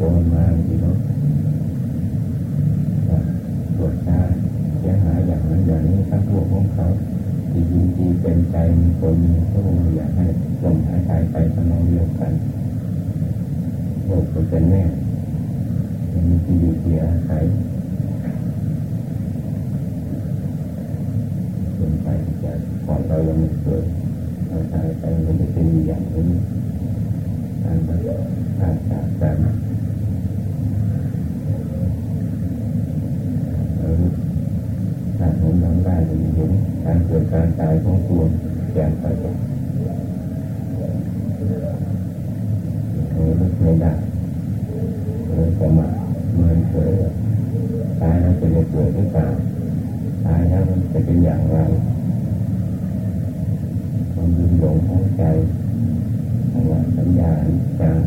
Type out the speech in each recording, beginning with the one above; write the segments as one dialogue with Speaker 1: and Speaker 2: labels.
Speaker 1: โดนมาที่รถตรวจตาเสียหายอย่างนั้นอย่างนี้ทั้งพวกของเขาที่ยินดีเป็นใจมีคนมีผู้อยากให้ลมหายใจไปสมองเดียวกันโลกก็เป็นแน่มีที่อยู่ที่อาศัยเป็นไปจากก่อนเรายังไม่เกิดเราตายไปมันจะเป็นอย่างนี้การมาขาดจากกันเราถ้า ผมทำได้เห็นการเกิดการตายของตัวแก่ไปเราลึกไม่ได้เลยประมาทเมินเฉยตายแล้วจะได้เกิดหรือเปล่าตายแล้วมันจะเป็นอย่างไรความยืนหลงของใจของว่าสัญญาจาง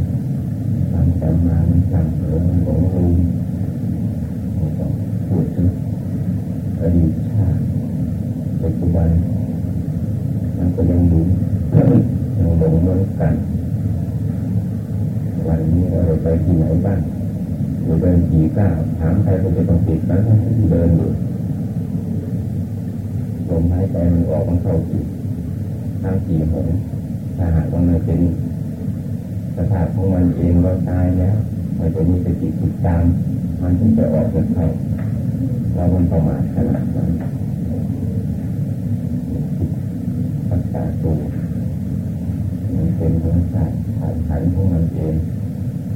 Speaker 1: ความจำมามันจำหรือมันหลงลืมเราต้องพูดถึงอดีตชาติปัจจุบันมันก็ยังหลงยังหลงเหมือนกัน วันนี้เราไปที่ไหนบ้างเราเดินกี่ก้าวถาม ใครก็จะต้องติดนั้นที่เดินอยู่ลมหายใจมันออกมันเข้ากี่ทางกี่หนถ้าหากว่ามันเป็นสภาพของมันเองเราตายแล้วมันจะมีสติติดตาม มันถึงจะออกจากเข้าเรามันประมาทขนาดนั้นรักษาตัวมันเป็นธรรมชาติขาดขันของมันเอง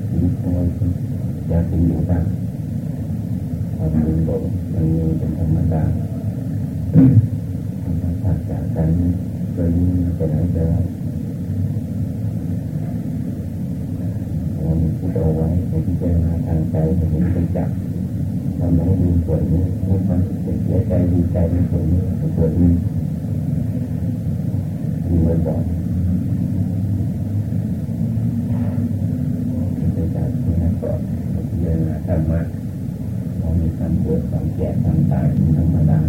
Speaker 1: ชีวิตของเราอยากเป็นอยู่ได้ มรุนแรงมันมีเป็นธรรมดาธรรมชาติจากกันโดยนี้จะไหนจะไรเราพูดเอาไว้ในที่เจรณาทางใจเห็นเป็นจักทำให้ดูส่วนนี้มีความเสียใจดีใจในส่วนนี้ส่วนนี้อยู่บ่อยๆเป็นจากที่นั่นก็เรียนธรรมะเรา มีความเกิดความแก่ความตายเป็นธรรมดา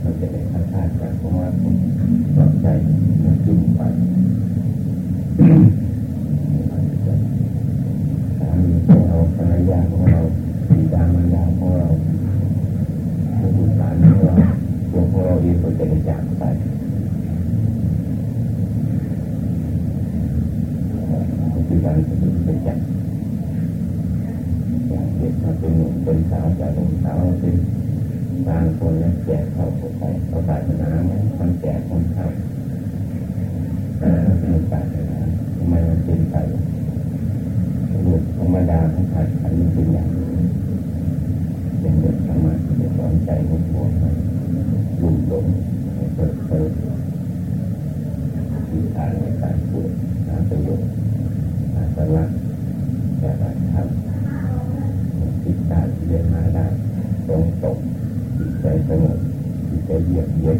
Speaker 1: เราจะได้พัฒนาจากเพราะว่าผมสนใจมันขึ้นไปสามีของเราภรรยาของเราบิดามารดาของเราผู้บุญหลานของเราตัวของเราเองก็จะได้จากไป ปัจจุบันก็เป็นประจักษ์จากเด็กมาเป็นหนุ่มเป็นสาวจากหนุ่มสาวเป็นบางคนเนี่ยแก่เข้าไปเขาปรารถนาไหมคนแก่คนเข้าแต่เราเป็นปรารถนาทำไมมันเป็นไปเรื่องธรรมดาของขัดขันมันเป็นอย่างนี้เป็นเด็กธรรมะจะสอนใจของพวกมันลุ่มหลงให้เปิดเผยวิชาในการพูดหาประโยชน์ อาสวะแต่ละทำจิตตาที่เรียนมาได้ต รงตกจิตใจสงบจิตใจเยือกเย็น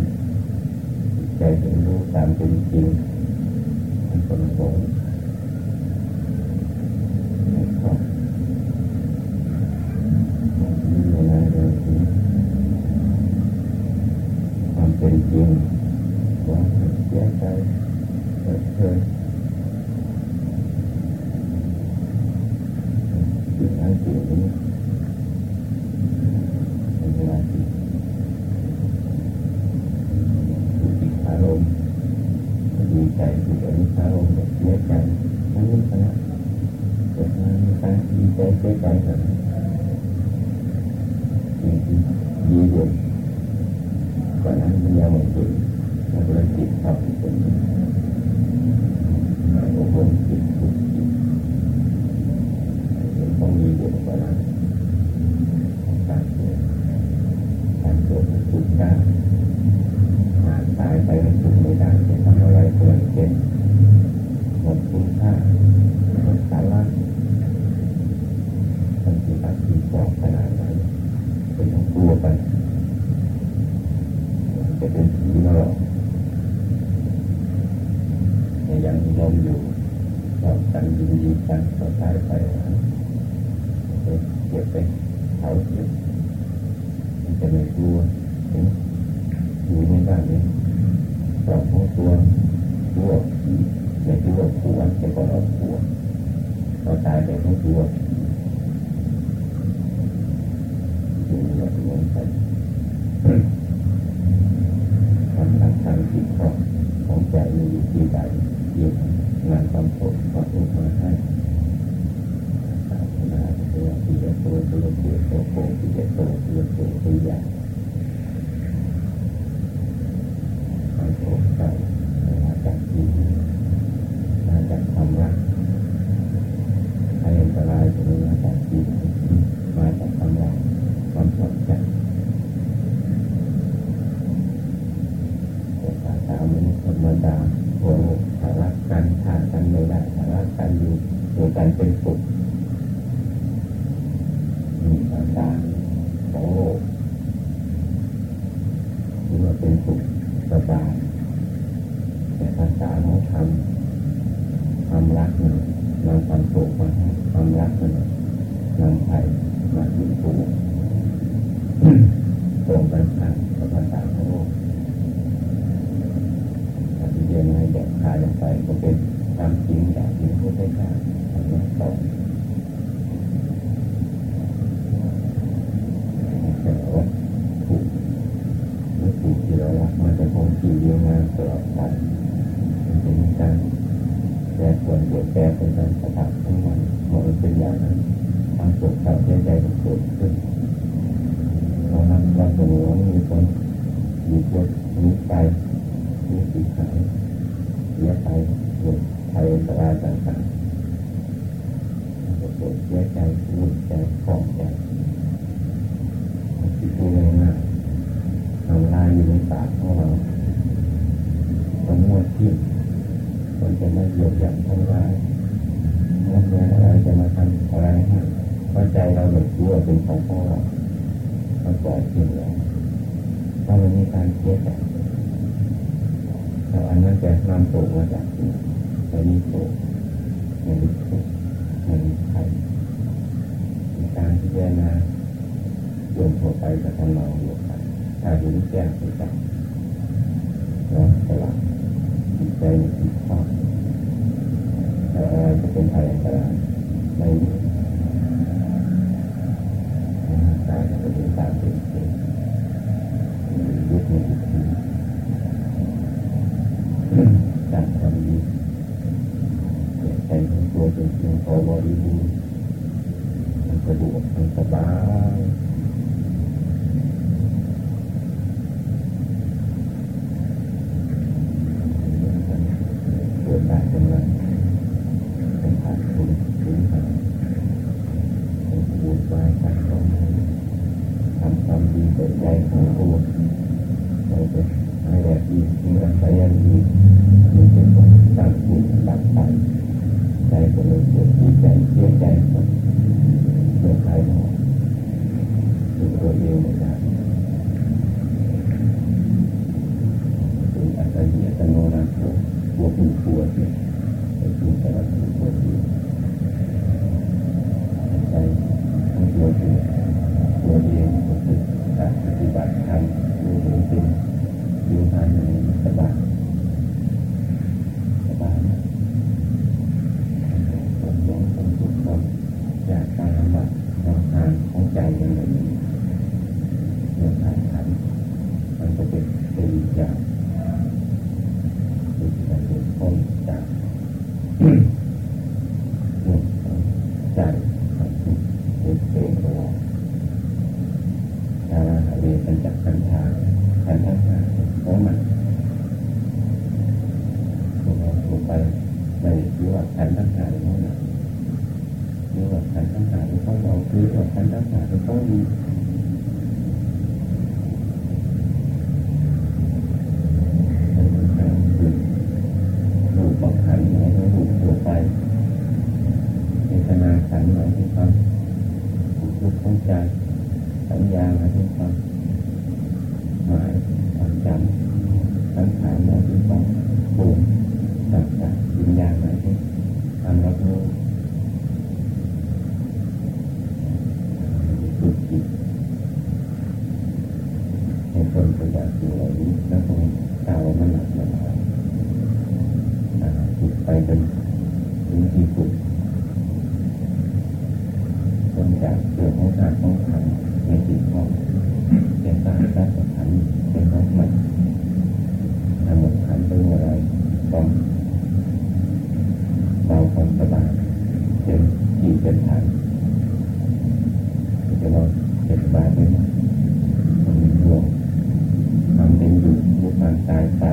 Speaker 1: จิตใจถึงรู้ตามเป็นจริงมันเป็นผลนะครับมีเวลาเดินถึงความเป็นจริงความเสียใจเกิดเกิด สิ่งนั้นสิ่งนี้เป็นเวลาที่ผู้ติดอารมณ์ดีใจที่จะมีอารมณ์เสียใจทั้งนี้คณะเกิดมามีการดีใจเสียใจกันสิ่ง ยังงมอยู่ตอบกังยิงยิงกันต่ตายไปไปเก็บไปเผาเก็บมันจะไม่กลัวอยู่ในบ้านนี้สองของตัวตัวผีไม่ตัวผัวไม่ก็เอาผัวเราตายไปของตัวอยู่แบบนี้ ใจมีวิธีใดหยิ่งานความสุขความทุกขมาให้ศาสนาเพื่อทวะปิยโตตุลโกโตโคปิ รักมันนำความสุขมาให้ความรักมันนำไปมาถึงผู้ตรงกันข้ามกับภาษาของโลกถ้าที่เรียนในแบบขายลงไปก็เป็นความจริงจากที่พระพุทธเจ้าทำมาสอนแต่ว่าถูกหรือถูกที่เรารักมันจะคงที่เดียวงานตลอดไปมันเป็นการแป รปรวนเปลี่ยนแปลงเป็นการสภาพของมันเมื่อมันเป็นอย่างนั้นความสุขความเสียใจก็เกิดขึ้นเรานับว่าสมมติมีคนหยุดรถนี้ไปมีสีหายเสียไปหมดภัยอันตรายต่างๆก็เกิดเสียใจวุ่นใจขอบใจที่พูดง่ายๆทำลายอยู่ในปากของเราคนมั่วที่ คนจะไม่เหยียบย่ำทำลายแล้วเมื่ออะไรจะมาทำอะไรให้เพราะใจเราหลุดรู้ว่าเป็นของพ่อเราเราปล่อยทิ้งแล้วถ้ามันมีการเสียใจแล้วอันนั้นจะนำโศกมาจากที่ไม่มีโศกไม่มีทุกข์ไม่มีภัยมีการพิจารณาโยนทั่วไปกับทางเราอยู่ไปถ้าเห็นแจ้งไปจับแล้วสลับ ใจมีจิตข้อแต่อะไรจะเป็นภัยอันตรายไม่มีตายจะเป็นตายเป็นเป็นยุคนี้อีกทีจากความดีใจของตัวเป็นเพียงพอบริบูรณ์มันสะดวกมันสบาย กิดได้กำลังเป็นขาดทุนถึงหาเป็นบุญไว้ขาดความทำความดีเปิดใจของตัวเราจะให้แบบดีมีอันใดอันดีมีเป็นคนตั้งจิตตั้งใจใจก็เลยเกิดดีใจเสียใจกับเรื่องใครหนอถึงตัวเองไม่ได้ถึงอัตติอัตโนนาโถตัวผู้ตัวเนี่ยเป็นสิ่งแต่ละสิ่งตัวเองใจของตัวเองตัวเองก็คือการปฏิบัติธรรมรู้เห็นเป็นอยู่ภายในสบายสบายผมหลงผมทุกคนอยากการลำบากลำทางของใจยังไงเรื่องการขันมันก็เป็นเป็นอย่างที่จะเกิดพ้นจากเรื่องของใจของจิตเป็นเป็นตัวดาราเรียนกันจากกันทางกันทั้งหาของมันพวกเราลงไปในที่ว่าขันทั้งหาของมันหรือว่าขันทั้งหาของเรา คือว่าขัน จนถึงที่สุดคนจากเกิดของธาตุของขันในสิ่งของเป็นธาตุและขันเป็นของมัทำหมดขันเป็นอะไรต้องเบาความสบายเป็นจีเป็นฐานจะลองเจ็บบายเป็นมันรวงทำเป็นหยุดมุกการตายไป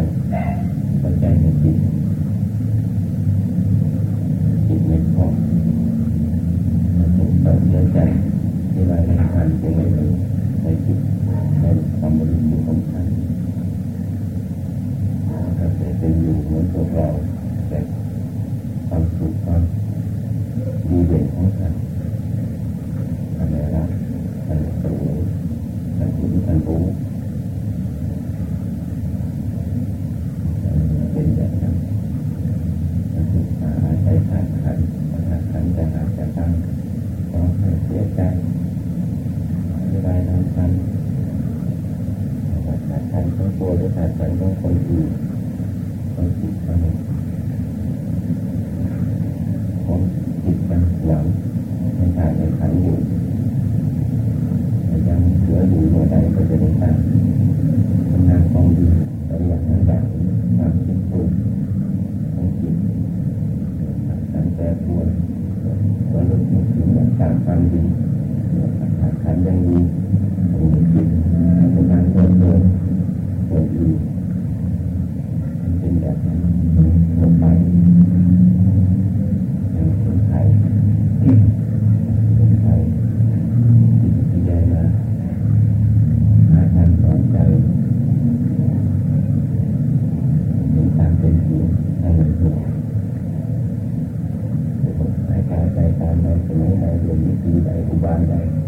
Speaker 1: ใดอุบายใด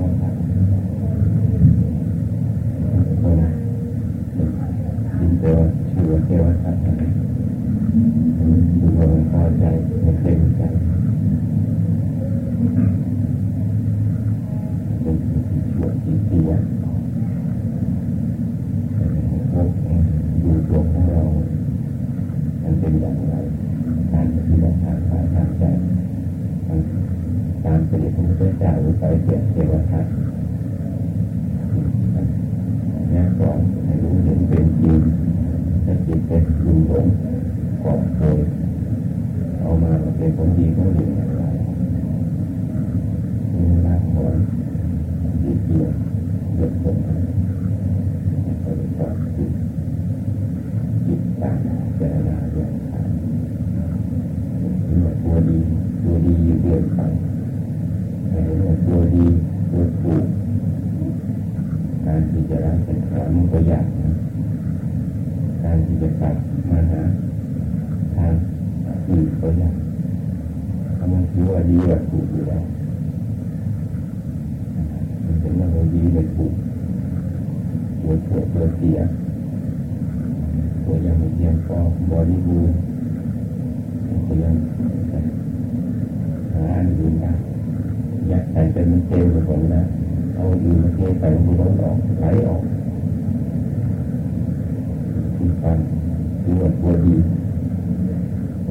Speaker 1: บัติอย่างเดียวของท่านคนดินเทวชื่อว่าเทวทัตนะดูว่ามันพอใจไม่เต็มใจเป็นสิ่งที่ชั่วที่เสีย อยู่ตัวของเรามันเป็นอย่างไรการปฏิบัติทางกายทางใจการปฏิบัติพระพุทธเจ้าหรือไปเสียเทวทัตเนี่ยก่อนให้รู้เห็นเป็นจริงถ้าจิตเป็นยุ่งหลงกอบเคยเอามาเป็นผลดีของดีอย่างไรมีรากถอนดีเกี่ยวเดือด คนเขาจะสอนจิตจิตต่างเจรนาอย่างขาดตัวดีตัวดีอยู่เดือนไปตัวดีตัวถูกการที่จะรักษามันก็ยากการที่จะกลับมาหาทางอื่นก็ยาก มันถือว่าดีกว่าถูกอยู่แล้วมันเป็นว่าเราดีไม่ถูกตัวตัวตัวเสียตัวยังไม่เพียงพอบริบูรณ์ตัวยังหาอันอื่นได้ยากใส่เป็นเทลไปหมดนะเอาอื่มาเทไปมันร้อนออกไหลออกที่ฟันตัวตัวดี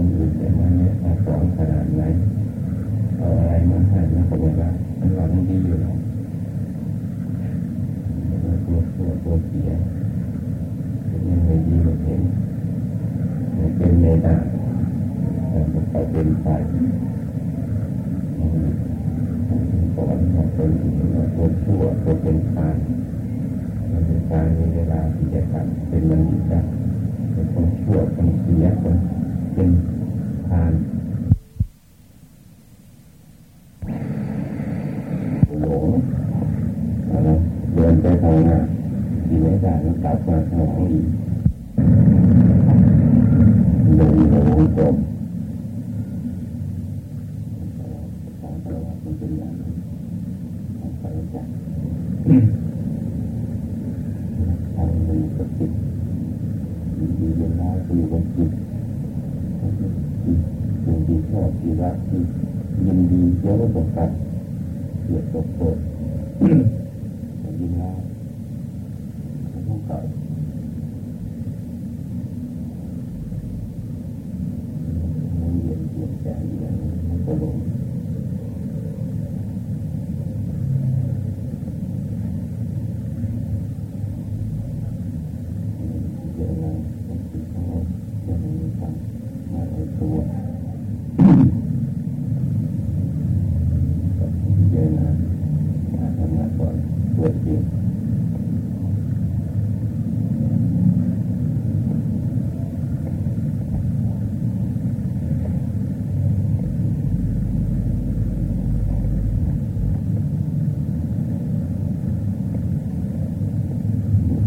Speaker 1: คนอื่นจะมาเนี่ยสอนขนาดไหนเอาอะไรมาให้แล้วก็บว่ามันหลังดีอยู่แล้วตัวตัวตัวเสียยังไม่ดีไม่เห็นเป็นในหน้าแต่ไปเป็นไปสอนมาเป็นตัวชั่วตัวเป็นทางมันเป็นการมีเวลาที่จะทำเป็นมันดีได้เป็นคนชั่วคนเสียคน เป็นทานหลงเดินไปทางหน้าดีไม่ได้แล้วกลับมาหมองอีกหลงหลงจมันเป็นอย่างนั้นไปจาทางมีสติดีๆเวลาคือวันจิต สิ่งที่ชอบที่รักที่ยินดีเยอะกว่ากันเกลียรติโกรธยินร้ายต้องเก่ามันเย็นเย็นใจเย็นมันก็ลงเจอแล้วเป็นสิ่งของเราจะมีความมาในตัวเจอนะมาทำงานก่อนตัวจริง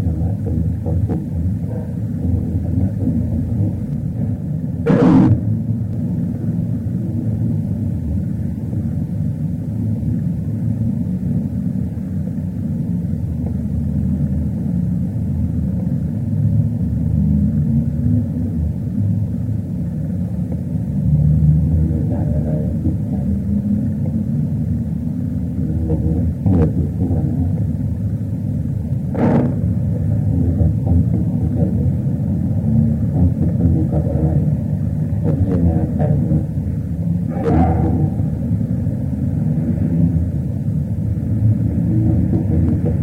Speaker 1: ธรรมะเป็นความสุขธรรมะเป็นความสุข ไม่ได้อะไรจิตใจลงเมื่ออยู่ทุกวันนี้มีแต่ความสุขใจความสุขมันอยู่กับอะไรผมเรียนงานแต่งความสุขมันอยู่กับ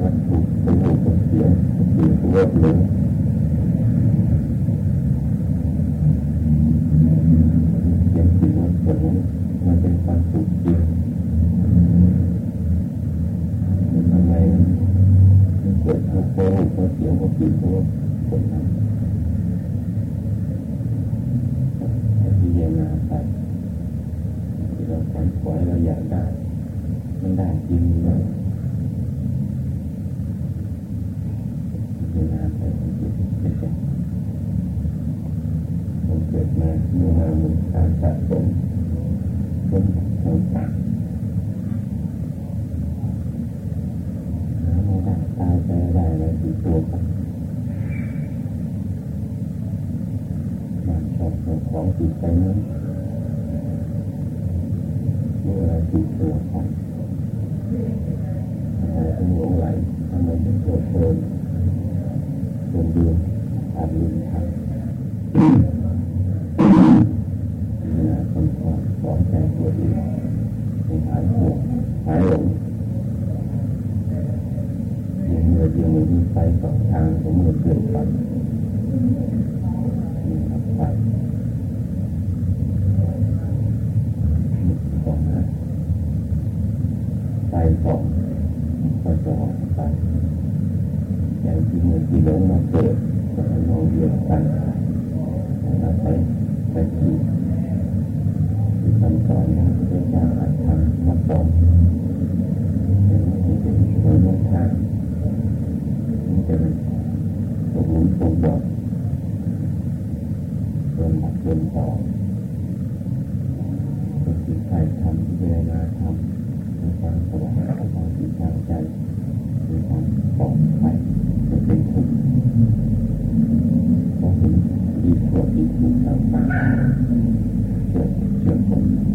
Speaker 1: วัตถุเป็นรูปเป็นเสียงเสียงรวดเลยอย่างที่ว่าผลมันเป็นความสุขจริงทำไมมันเกิดพอพอพ อเสียงพอกินพอผลนั้นพิจารณาไปที่เราฝันขอให้เราอยากได้มันได้จริงหรือไม่พิจารณาไปมันจิตเป็นใจมันเกิดมาเมื่อมามีการสะสมเป็นต่างๆหาไม่ได้ตายไปได้เลยที่ตัวกันมาชอบ ของติดไปนั้นเมื่อไรติดตัวกันทำไมถึงหลงไหลทำไมถึงโกรธโกรธโดนเดือดอาจลืมทางเวลาคนสอนสอนใจตัวเองให้หายห่วงหายหลงยังเมื่อยังไม่มีไฟสองทางผมเมื่อเกิดไฟมีขับไฟ สองนะไฟสองก็จะออกไปอย่างที่มือที่หลงมาเกิดก็ให้มองเรียนกันอาศัยไปที่ที่คำสอนของพระเจ้าอัตถะมาสอนมันจะมีคนลงทางมันจะเป็นตกหลุมตกบ่อโดนหลักโดนต่อเป็นสิ่งใครทำที่เจรนาทำ มีความสว่างความสุขใจมีความปลอยจะเป็นทุข์เพราะเห็นดีกว่าดีถูกต่างๆเกิดเกิดผล